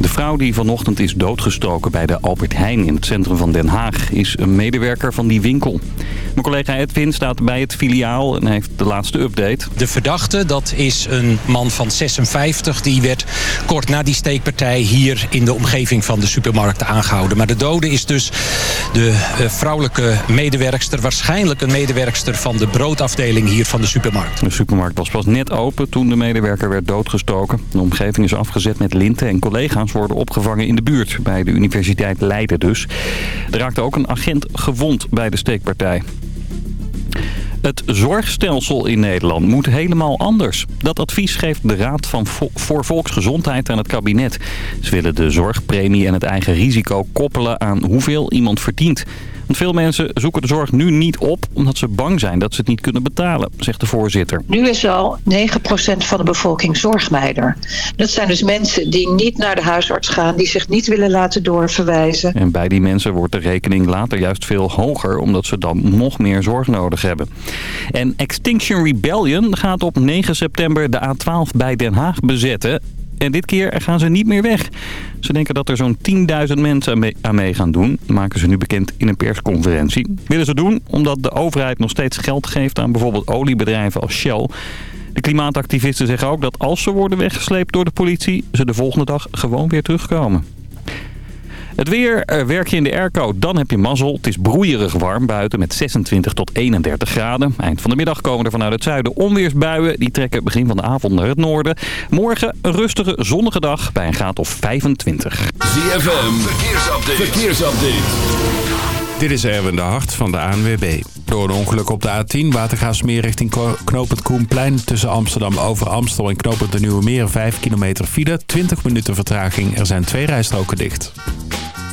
De vrouw die vanochtend is doodgestoken bij de Albert Heijn in het centrum van Den Haag... is een medewerker van die winkel. Mijn collega Edwin staat bij het filiaal en heeft de laatste update. De verdachte, dat is een man van 56. Die werd kort na die steekpartij hier in de omgeving van de supermarkt aangehouden. Maar de dode is dus de eh, vrouwelijke medewerkster. Waarschijnlijk een medewerkster van de broodafdeling hier van de supermarkt. De supermarkt was pas net open toen de medewerker werd doodgestoken. De omgeving is afgezet met linten en collega's worden opgevangen in de buurt. Bij de Universiteit Leiden dus. Er raakte ook een agent gewond bij de steekpartij. Het zorgstelsel in Nederland moet helemaal anders. Dat advies geeft de Raad van voor Volksgezondheid aan het kabinet. Ze willen de zorgpremie en het eigen risico koppelen aan hoeveel iemand verdient. Want veel mensen zoeken de zorg nu niet op omdat ze bang zijn dat ze het niet kunnen betalen, zegt de voorzitter. Nu is al 9% van de bevolking zorgmeider. Dat zijn dus mensen die niet naar de huisarts gaan, die zich niet willen laten doorverwijzen. En bij die mensen wordt de rekening later juist veel hoger omdat ze dan nog meer zorg nodig hebben. En Extinction Rebellion gaat op 9 september de A12 bij Den Haag bezetten. En dit keer gaan ze niet meer weg. Ze denken dat er zo'n 10.000 mensen aan mee gaan doen. maken ze nu bekend in een persconferentie. Willen ze doen omdat de overheid nog steeds geld geeft aan bijvoorbeeld oliebedrijven als Shell. De klimaatactivisten zeggen ook dat als ze worden weggesleept door de politie... ze de volgende dag gewoon weer terugkomen. Het weer, eh, werk je in de airco, dan heb je mazzel. Het is broeierig warm buiten met 26 tot 31 graden. Eind van de middag komen er vanuit het zuiden onweersbuien. Die trekken begin van de avond naar het noorden. Morgen een rustige, zonnige dag bij een graad of 25. ZFM, verkeersupdate. verkeersupdate. Dit is Erwin de Hart van de ANWB. Door een ongeluk op de A10, Watergaasmeer richting Knopend Koenplein... tussen Amsterdam over Amstel en Knopend de Nieuwe Meer... 5 kilometer file, 20 minuten vertraging. Er zijn twee rijstroken dicht.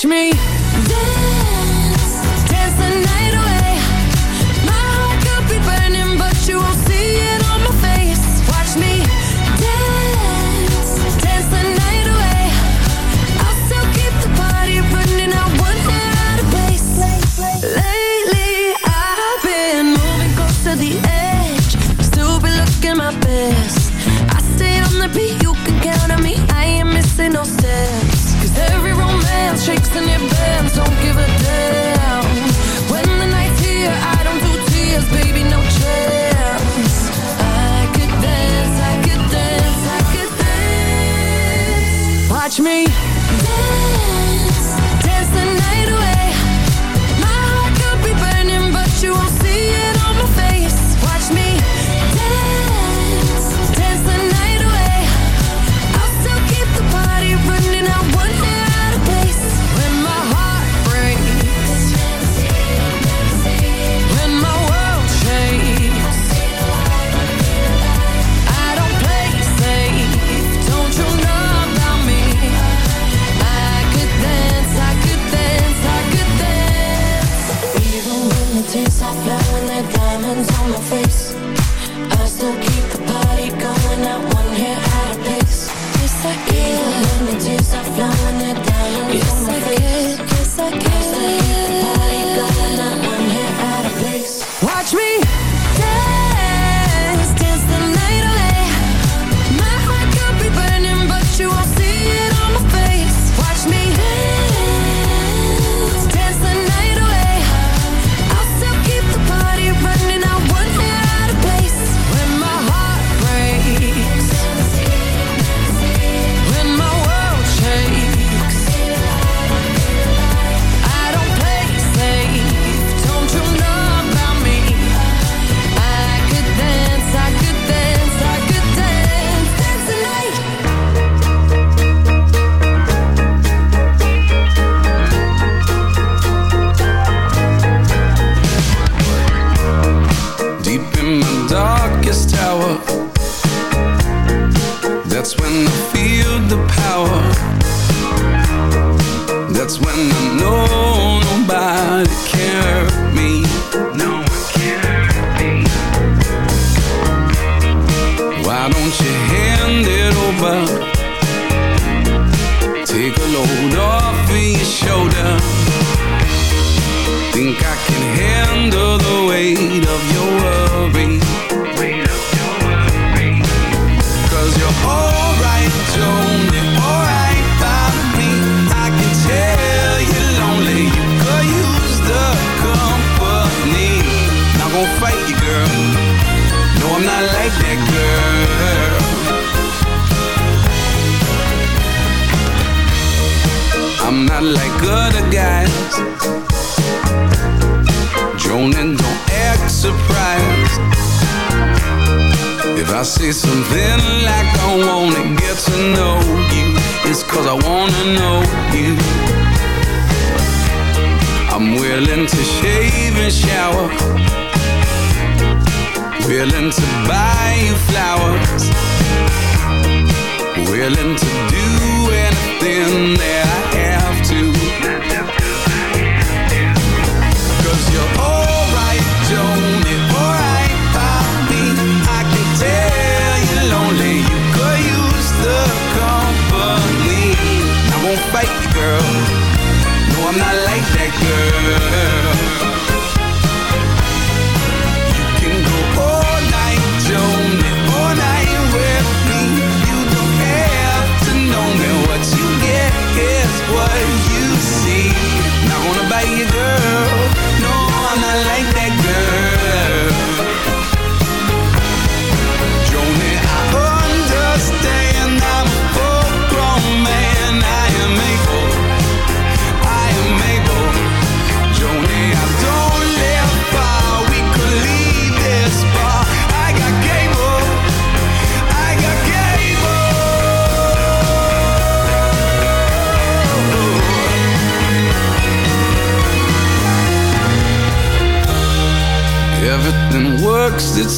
touch me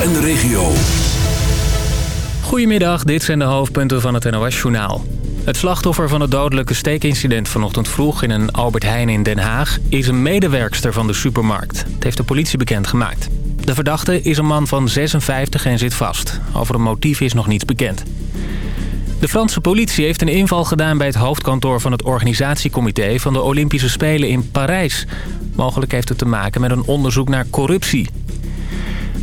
En de regio. Goedemiddag, dit zijn de hoofdpunten van het NOS-journaal. Het slachtoffer van het dodelijke steekincident vanochtend vroeg in een Albert Heijn in Den Haag... is een medewerkster van de supermarkt. Het heeft de politie bekendgemaakt. De verdachte is een man van 56 en zit vast. Over een motief is nog niets bekend. De Franse politie heeft een inval gedaan bij het hoofdkantoor van het organisatiecomité van de Olympische Spelen in Parijs. Mogelijk heeft het te maken met een onderzoek naar corruptie.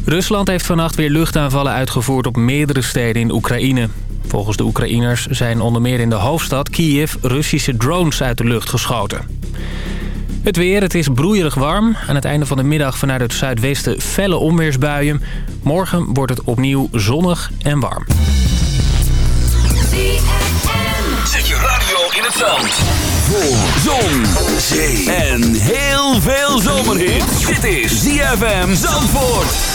Rusland heeft vannacht weer luchtaanvallen uitgevoerd op meerdere steden in Oekraïne. Volgens de Oekraïners zijn onder meer in de hoofdstad Kiev Russische drones uit de lucht geschoten. Het weer, het is broeierig warm. Aan het einde van de middag vanuit het zuidwesten felle onweersbuien. Morgen wordt het opnieuw zonnig en warm. Zet je radio in het zand. Voor zon, zee en heel veel zomerhit. Dit is ZFM Zandvoort.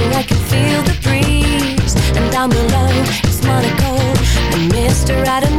so I can feel the breeze. And down below, it's Monaco, and Mr. Adam.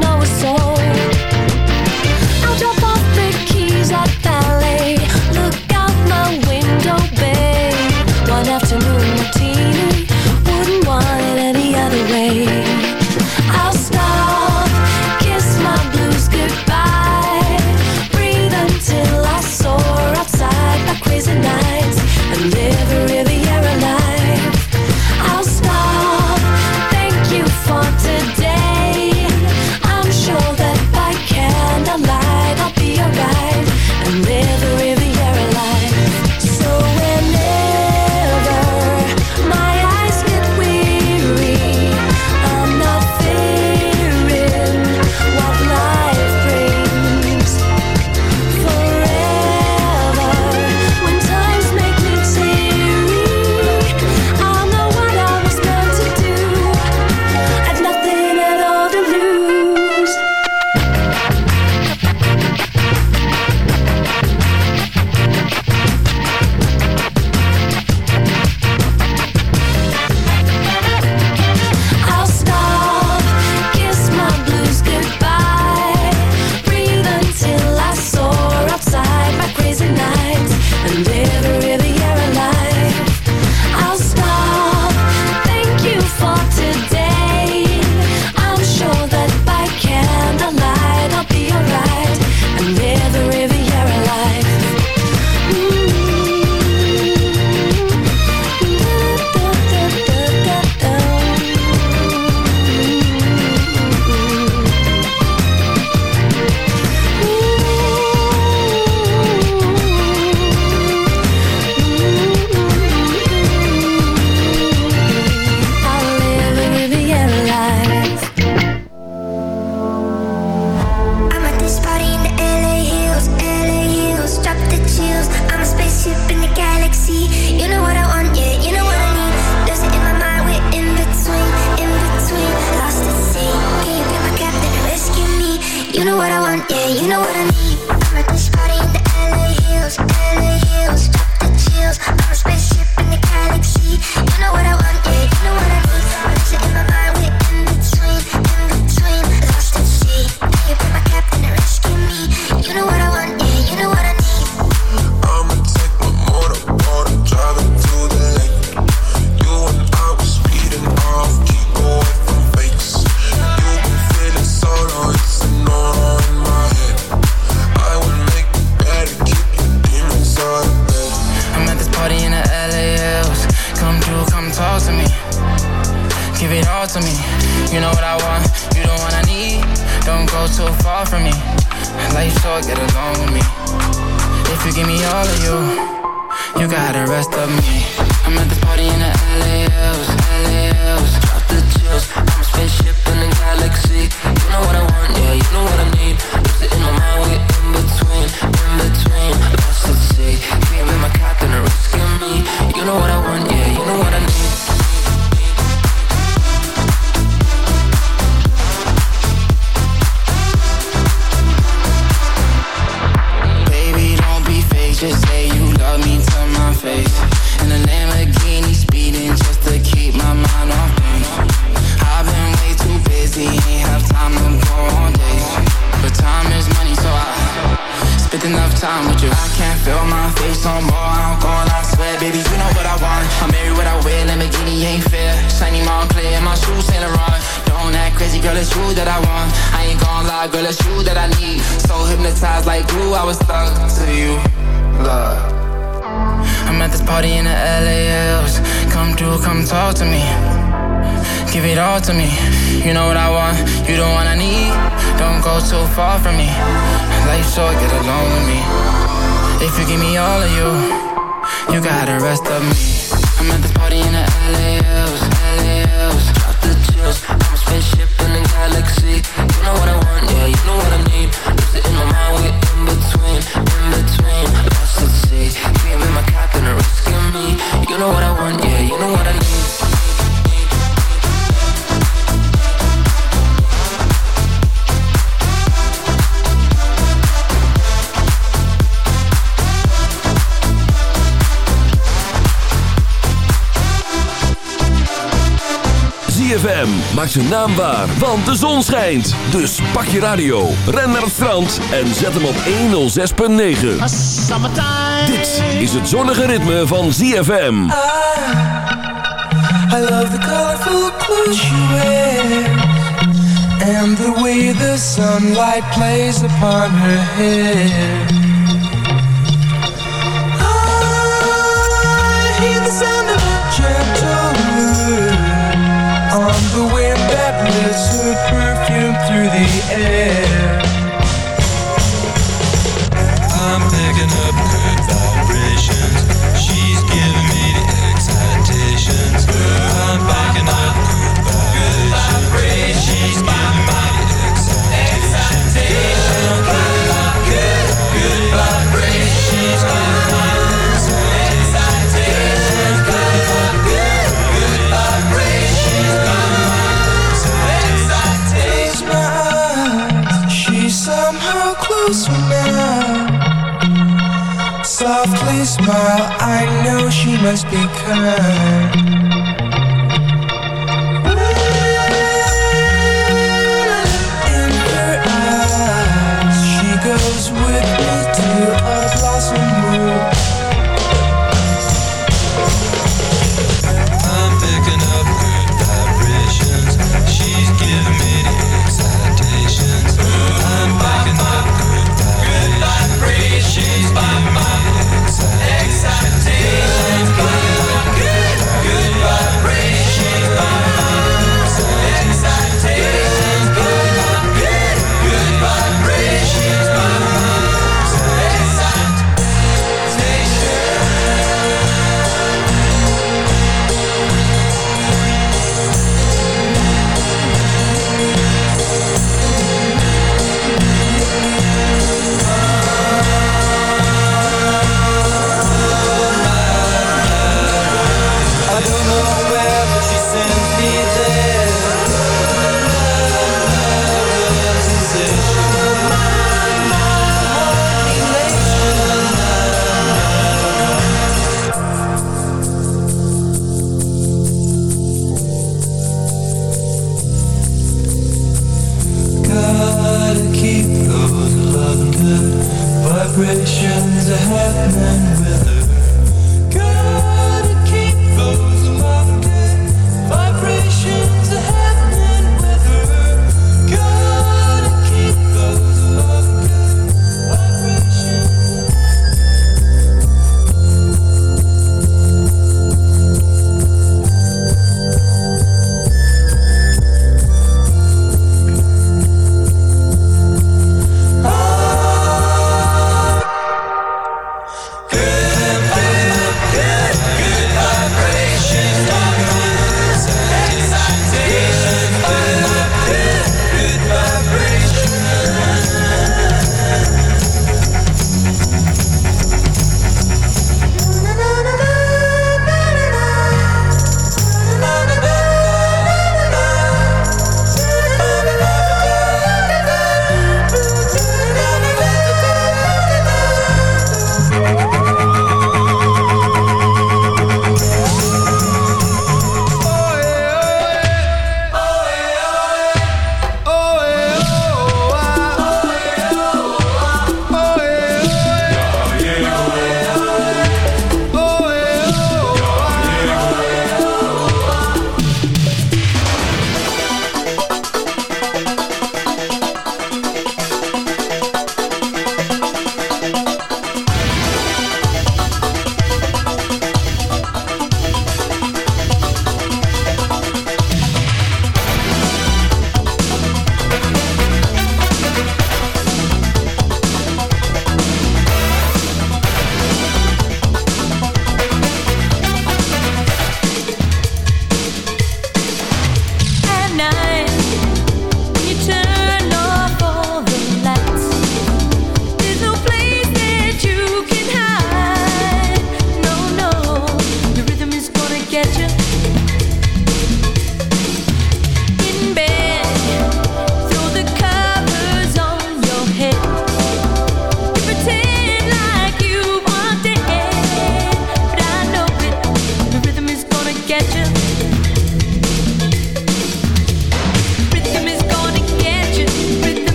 Gone, I swear, baby, you know what I want. I'm married what I wear, Lamborghini ain't fair. Shiny Montclair, my shoes Saint Laurent. Don't act crazy, girl, it's you that I want. I ain't gonna lie, girl, it's you that I need. So hypnotized like glue, I was stuck to you. Love. I'm at this party in the LALs. Come through, come talk to me. Give it all to me. You know what I want, you the one I need. Don't go too far from me. Life short, get along with me. If you give me all of you, you got the rest of me. I'm at this party in the LALs, LALs. Drop the chills. I'm a spaceship in the galaxy. You know what I want, yeah, you know what I need. Lose it in my mind, we're in between, in between. Lost at sea. Can't be my captain or risking me. You know what I want, yeah, you know what I need. ZFM maakt zijn naam waar, want de zon schijnt. Dus pak je radio, ren naar het strand en zet hem op 106.9. Dit is het zonnige ritme van ZFM. I love the colorful clothes wears And the way the sunlight plays upon her hair through the air time.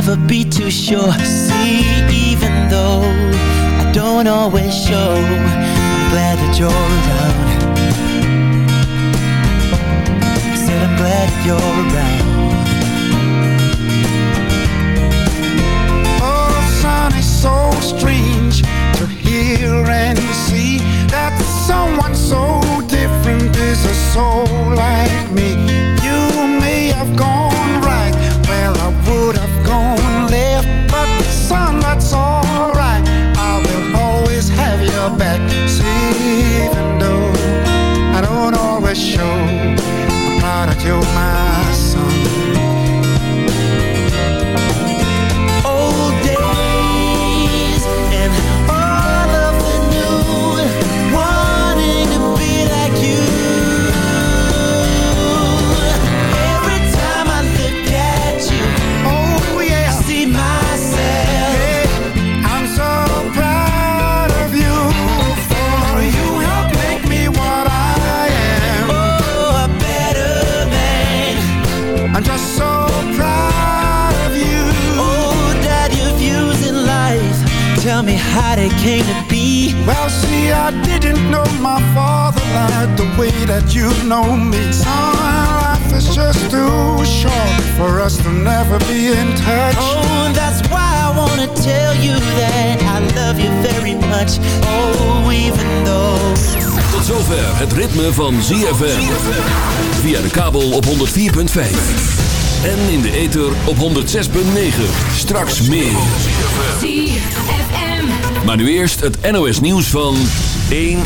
Never be too sure. See, even though I don't always show, I'm glad that you're around. Said I'm glad that you're around. Oh, son, it's so strange to hear and see that someone so different is a soul like me. You may have gone but son, that's alright. I will always have your back. Even though I don't always show, I'm proud that you're my that you know me Son, life is just too short for us to never be in touch Oh, that's why I wanna tell you that I love you very much. Oh, even though. Tot zover het ritme van ZFM. Via de kabel op 104.5. En in de ether op 106.9. Straks meer. Maar nu eerst het NOS nieuws van 1